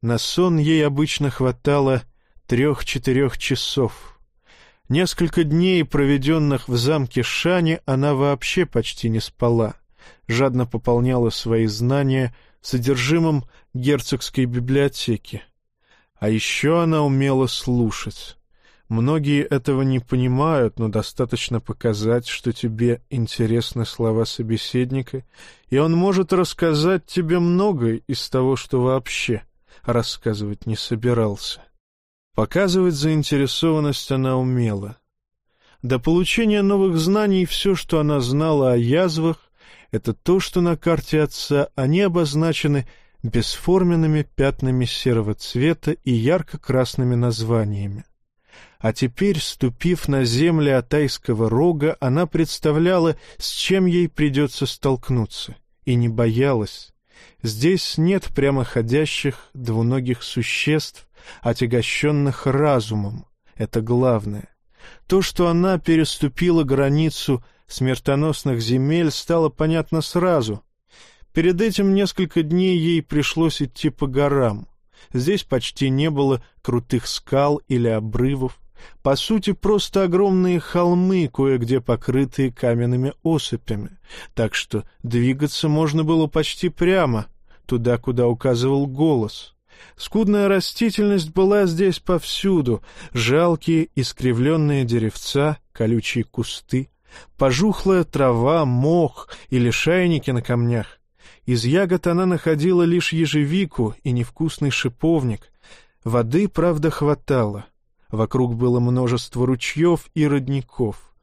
На сон ей обычно хватало трех-четырех часов — Несколько дней, проведенных в замке Шани, она вообще почти не спала, жадно пополняла свои знания содержимым герцогской библиотеки. А еще она умела слушать. Многие этого не понимают, но достаточно показать, что тебе интересны слова собеседника, и он может рассказать тебе многое из того, что вообще рассказывать не собирался. Показывать заинтересованность она умела. До получения новых знаний все, что она знала о язвах, это то, что на карте отца они обозначены бесформенными пятнами серого цвета и ярко-красными названиями. А теперь, ступив на земли Атайского рога, она представляла, с чем ей придется столкнуться, и не боялась. Здесь нет прямоходящих двуногих существ, отягощенных разумом. Это главное. То, что она переступила границу смертоносных земель, стало понятно сразу. Перед этим несколько дней ей пришлось идти по горам. Здесь почти не было крутых скал или обрывов. По сути, просто огромные холмы, кое-где покрытые каменными осыпями, так что двигаться можно было почти прямо, туда, куда указывал голос. Скудная растительность была здесь повсюду, жалкие искривленные деревца, колючие кусты, пожухлая трава, мох или шайники на камнях. Из ягод она находила лишь ежевику и невкусный шиповник. Воды, правда, хватало. Вокруг было множество ручьев и родников.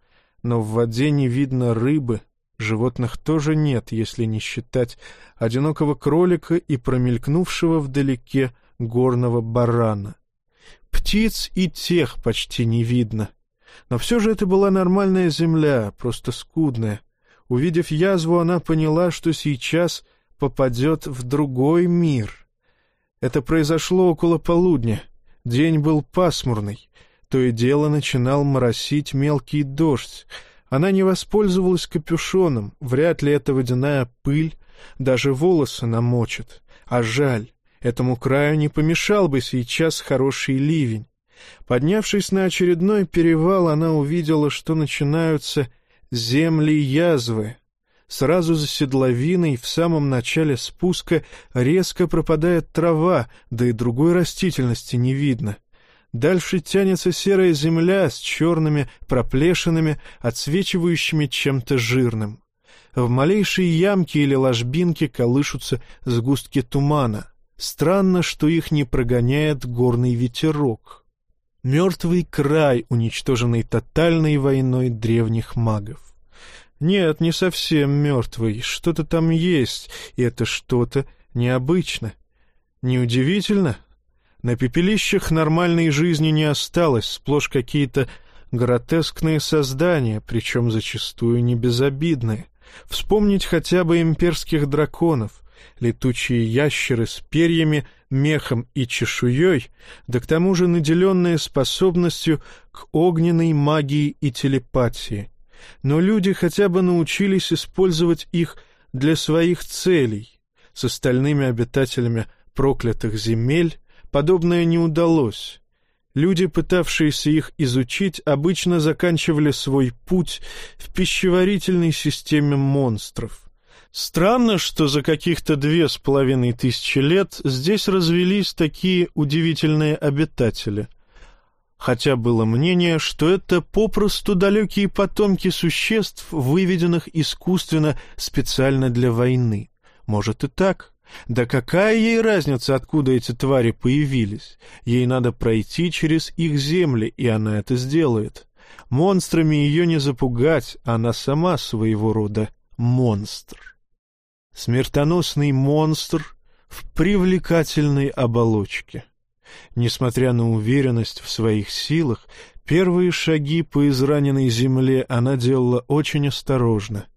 Но в воде не видно рыбы, Животных тоже нет, если не считать одинокого кролика и промелькнувшего вдалеке горного барана. Птиц и тех почти не видно. Но все же это была нормальная земля, просто скудная. Увидев язву, она поняла, что сейчас попадет в другой мир. Это произошло около полудня. День был пасмурный. То и дело начинал моросить мелкий дождь. Она не воспользовалась капюшоном, вряд ли это водяная пыль, даже волосы намочит. А жаль, этому краю не помешал бы сейчас хороший ливень. Поднявшись на очередной перевал, она увидела, что начинаются земли язвы. Сразу за седловиной в самом начале спуска резко пропадает трава, да и другой растительности не видно. Дальше тянется серая земля с черными проплешинами, отсвечивающими чем-то жирным. В малейшей ямке или ложбинке колышутся сгустки тумана. Странно, что их не прогоняет горный ветерок. Мертвый край, уничтоженный тотальной войной древних магов. Нет, не совсем мертвый, что-то там есть, и это что-то необычно. Неудивительно? На пепелищах нормальной жизни не осталось, сплошь какие-то гротескные создания, причем зачастую не безобидные. Вспомнить хотя бы имперских драконов, летучие ящеры с перьями, мехом и чешуей, да к тому же наделенные способностью к огненной магии и телепатии. Но люди хотя бы научились использовать их для своих целей. С остальными обитателями проклятых земель подобное не удалось. Люди, пытавшиеся их изучить, обычно заканчивали свой путь в пищеварительной системе монстров. Странно, что за каких-то две с половиной тысячи лет здесь развелись такие удивительные обитатели. Хотя было мнение, что это попросту далекие потомки существ, выведенных искусственно специально для войны. Может и так. Да какая ей разница, откуда эти твари появились? Ей надо пройти через их земли, и она это сделает. Монстрами ее не запугать, она сама своего рода монстр. Смертоносный монстр в привлекательной оболочке. Несмотря на уверенность в своих силах, первые шаги по израненной земле она делала очень осторожно —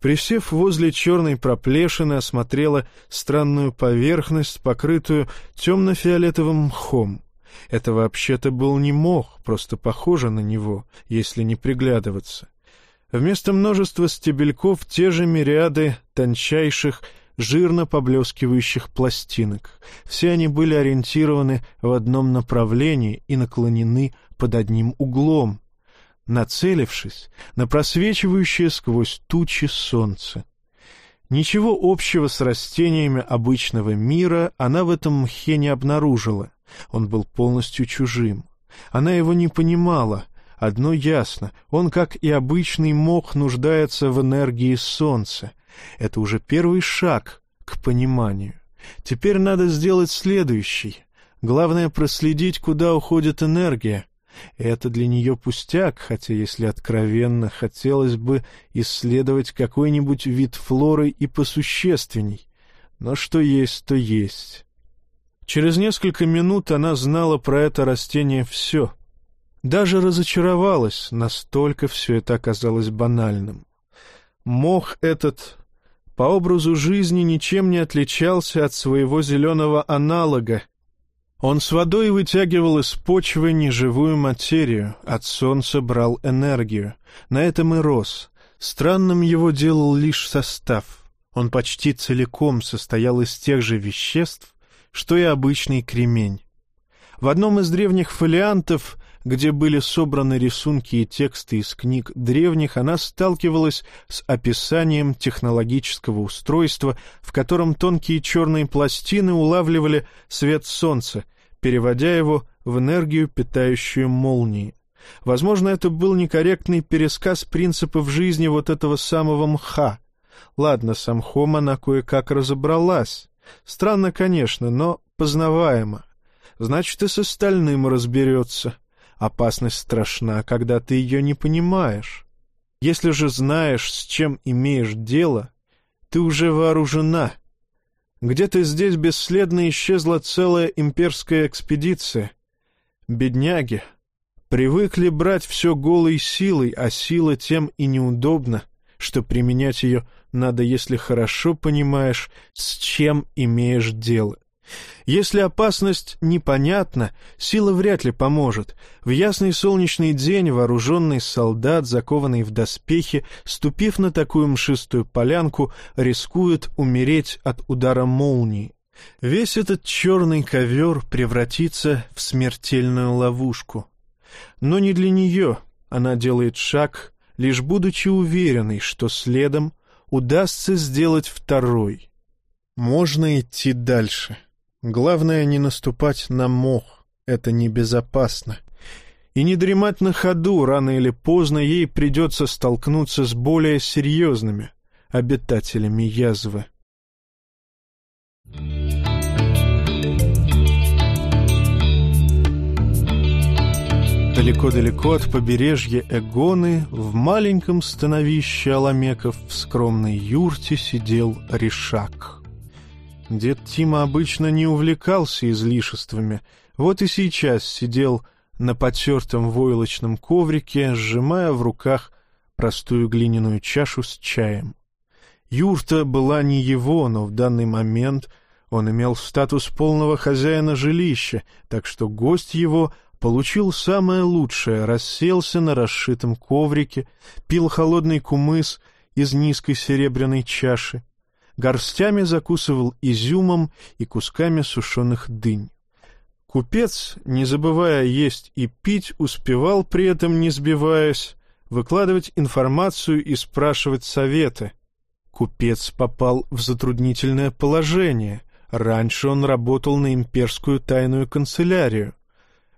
Присев возле черной проплешины, осмотрела странную поверхность, покрытую темно-фиолетовым мхом. Это вообще-то был не мох, просто похоже на него, если не приглядываться. Вместо множества стебельков те же мириады тончайших, жирно поблескивающих пластинок. Все они были ориентированы в одном направлении и наклонены под одним углом, нацелившись на просвечивающее сквозь тучи солнце. Ничего общего с растениями обычного мира она в этом мхе не обнаружила. Он был полностью чужим. Она его не понимала. Одно ясно, он, как и обычный мох, нуждается в энергии солнца. Это уже первый шаг к пониманию. Теперь надо сделать следующий. Главное проследить, куда уходит энергия, это для нее пустяк, хотя, если откровенно, хотелось бы исследовать какой-нибудь вид флоры и посущественней. Но что есть, то есть. Через несколько минут она знала про это растение все. Даже разочаровалась, настолько все это оказалось банальным. Мох этот по образу жизни ничем не отличался от своего зеленого аналога, он с водой вытягивал из почвы неживую материю, от солнца брал энергию. На этом и рос. Странным его делал лишь состав. Он почти целиком состоял из тех же веществ, что и обычный кремень. В одном из древних фолиантов, где были собраны рисунки и тексты из книг древних, она сталкивалась с описанием технологического устройства, в котором тонкие черные пластины улавливали свет солнца, переводя его в энергию, питающую молнии. Возможно, это был некорректный пересказ принципов жизни вот этого самого мха. Ладно, с мхом она кое-как разобралась. Странно, конечно, но познаваемо. Значит, и с остальным разберется. Опасность страшна, когда ты ее не понимаешь. Если же знаешь, с чем имеешь дело, ты уже вооружена — где-то здесь бесследно исчезла целая имперская экспедиция. Бедняги. Привыкли брать все голой силой, а сила тем и неудобна, что применять ее надо, если хорошо понимаешь, с чем имеешь дело. Если опасность непонятна, сила вряд ли поможет. В ясный солнечный день вооруженный солдат, закованный в доспехи, ступив на такую мшистую полянку, рискует умереть от удара молнии. Весь этот черный ковер превратится в смертельную ловушку. Но не для нее она делает шаг, лишь будучи уверенной, что следом удастся сделать второй. Можно идти дальше. Главное не наступать на мох, это небезопасно. И не дремать на ходу, рано или поздно ей придется столкнуться с более серьезными обитателями язвы. Далеко-далеко от побережья Эгоны в маленьком становище Аламеков в скромной юрте сидел Ришак. Дед Тима обычно не увлекался излишествами, вот и сейчас сидел на потертом войлочном коврике, сжимая в руках простую глиняную чашу с чаем. Юрта была не его, но в данный момент он имел статус полного хозяина жилища, так что гость его получил самое лучшее, расселся на расшитом коврике, пил холодный кумыс из низкой серебряной чаши, горстями закусывал изюмом и кусками сушеных дынь. Купец, не забывая есть и пить, успевал при этом, не сбиваясь, выкладывать информацию и спрашивать советы. Купец попал в затруднительное положение. Раньше он работал на имперскую тайную канцелярию,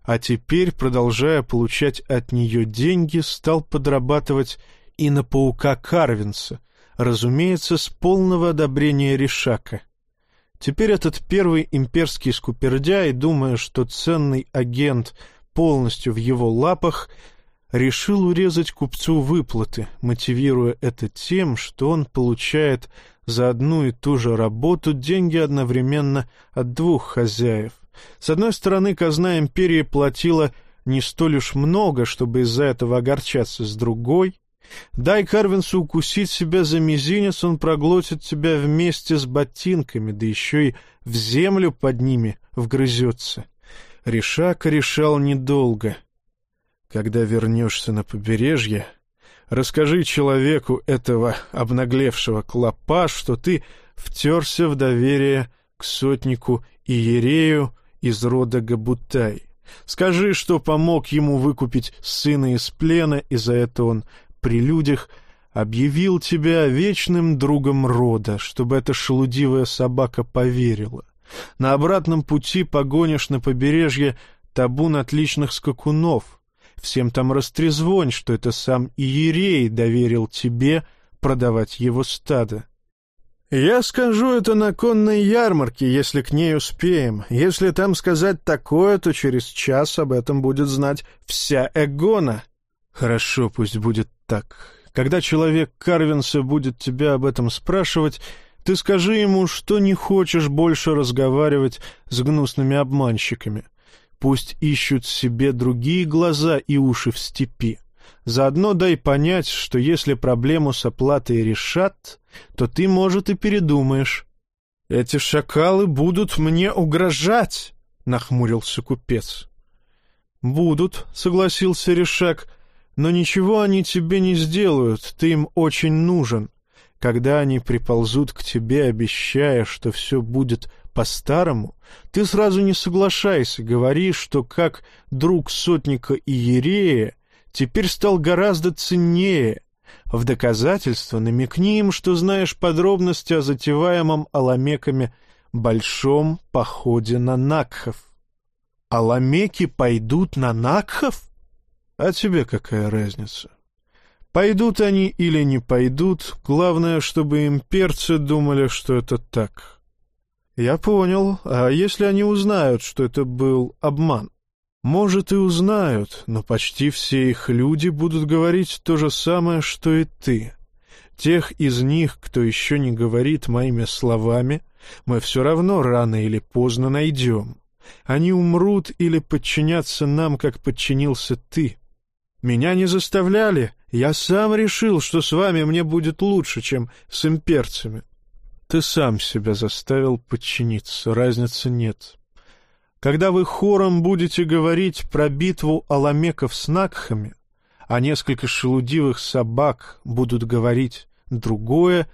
а теперь, продолжая получать от нее деньги, стал подрабатывать и на паука Карвинса, разумеется, с полного одобрения Ришака. Теперь этот первый имперский скупердяй, думая, что ценный агент полностью в его лапах, решил урезать купцу выплаты, мотивируя это тем, что он получает за одну и ту же работу деньги одновременно от двух хозяев. С одной стороны, казна империи платила не столь уж много, чтобы из-за этого огорчаться, с другой Дай Карвинсу укусить себя за мизинец, он проглотит тебя вместе с ботинками, да еще и в землю под ними вгрызется. Решака решал недолго. Когда вернешься на побережье, расскажи человеку этого обнаглевшего клопа, что ты втерся в доверие к сотнику Иерею из рода Габутай. Скажи, что помог ему выкупить сына из плена, и за это он при людях объявил тебя вечным другом рода, чтобы эта шелудивая собака поверила. На обратном пути погонишь на побережье табун отличных скакунов. Всем там растрезвонь, что это сам Иерей доверил тебе продавать его стадо. Я скажу это на конной ярмарке, если к ней успеем. Если там сказать такое, то через час об этом будет знать вся Эгона. Хорошо, пусть будет так. Когда человек Карвинса будет тебя об этом спрашивать, ты скажи ему, что не хочешь больше разговаривать с гнусными обманщиками. Пусть ищут себе другие глаза и уши в степи. Заодно дай понять, что если проблему с оплатой решат, то ты, может, и передумаешь. — Эти шакалы будут мне угрожать, — нахмурился купец. — Будут, — согласился Решак, но ничего они тебе не сделают, ты им очень нужен. Когда они приползут к тебе, обещая, что все будет по-старому, ты сразу не соглашайся, говори, что как друг сотника и ерея теперь стал гораздо ценнее. В доказательство намекни им, что знаешь подробности о затеваемом аламеками большом походе на Накхов. Аламеки пойдут на Накхов? А тебе какая разница? Пойдут они или не пойдут, главное, чтобы имперцы думали, что это так. Я понял, а если они узнают, что это был обман? Может, и узнают, но почти все их люди будут говорить то же самое, что и ты. Тех из них, кто еще не говорит моими словами, мы все равно рано или поздно найдем. Они умрут или подчинятся нам, как подчинился ты. Меня не заставляли. Я сам решил, что с вами мне будет лучше, чем с имперцами. Ты сам себя заставил подчиниться, разницы нет. Когда вы хором будете говорить про битву аламеков с Накхами, а несколько шелудивых собак будут говорить другое,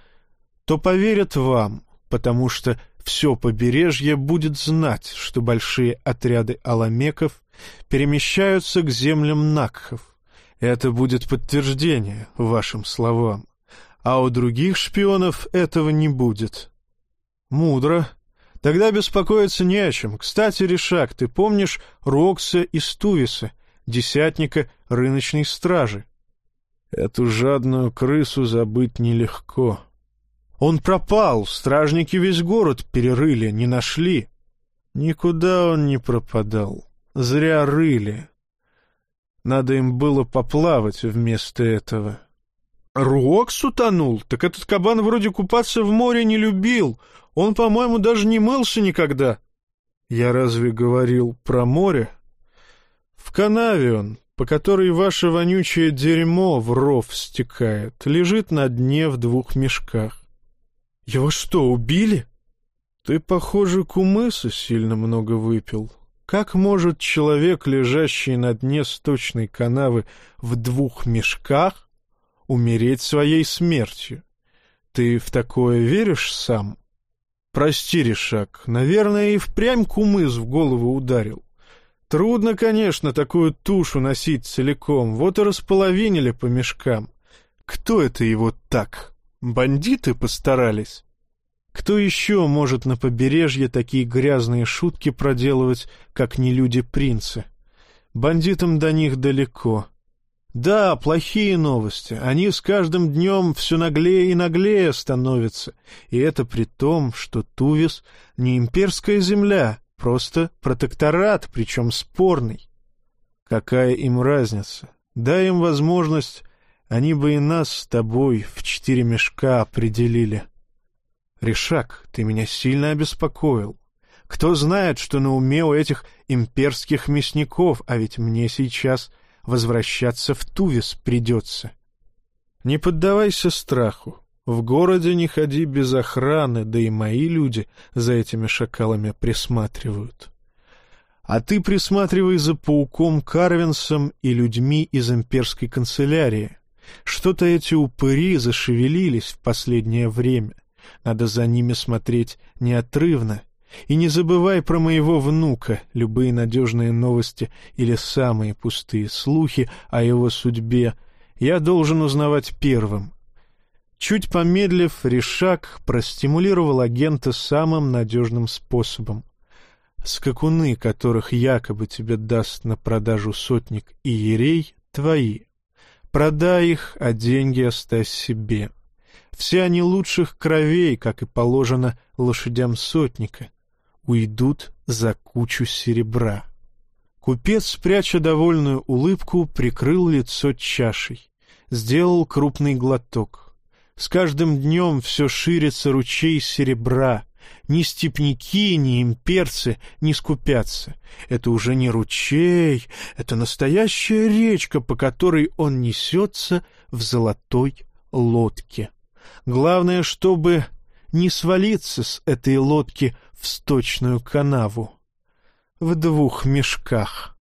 то поверят вам, потому что все побережье будет знать, что большие отряды аламеков перемещаются к землям Накхов. Это будет подтверждение вашим словам а у других шпионов этого не будет. Мудро. Тогда беспокоиться не о чем. Кстати, Решак, ты помнишь Рокса и Стувиса, десятника рыночной стражи? Эту жадную крысу забыть нелегко. Он пропал, стражники весь город перерыли, не нашли. Никуда он не пропадал. Зря рыли. Надо им было поплавать вместо этого. Рокс утонул? Так этот кабан вроде купаться в море не любил. Он, по-моему, даже не мылся никогда. Я разве говорил про море? В канаве он, по которой ваше вонючее дерьмо в ров стекает, лежит на дне в двух мешках. Его что, убили? Ты, похоже, кумыса сильно много выпил. Как может человек, лежащий на дне сточной канавы в двух мешках, умереть своей смертью. Ты в такое веришь сам? Прости, Решак, наверное, и впрямь кумыс в голову ударил. Трудно, конечно, такую тушу носить целиком, вот и располовинили по мешкам. Кто это его так? Бандиты постарались? Кто еще может на побережье такие грязные шутки проделывать, как не люди-принцы? Бандитам до них далеко. Да, плохие новости. Они с каждым днем все наглее и наглее становятся. И это при том, что Тувис не имперская земля, просто протекторат, причем спорный. Какая им разница? Дай им возможность, они бы и нас с тобой в четыре мешка определили. Решак, ты меня сильно обеспокоил. Кто знает, что на уме у этих имперских мясников, а ведь мне сейчас возвращаться в Тувис придется. Не поддавайся страху. В городе не ходи без охраны, да и мои люди за этими шакалами присматривают. А ты присматривай за пауком Карвинсом и людьми из имперской канцелярии. Что-то эти упыри зашевелились в последнее время. Надо за ними смотреть неотрывно и не забывай про моего внука, любые надежные новости или самые пустые слухи о его судьбе я должен узнавать первым. Чуть помедлив, Решак простимулировал агента самым надежным способом. Скакуны, которых якобы тебе даст на продажу сотник и ерей, твои. Продай их, а деньги оставь себе. Все они лучших кровей, как и положено лошадям сотника уйдут за кучу серебра. Купец, пряча довольную улыбку, прикрыл лицо чашей, сделал крупный глоток. С каждым днем все ширится ручей серебра. Ни степняки, ни имперцы не скупятся. Это уже не ручей, это настоящая речка, по которой он несется в золотой лодке. Главное, чтобы не свалиться с этой лодки в сточную канаву в двух мешках.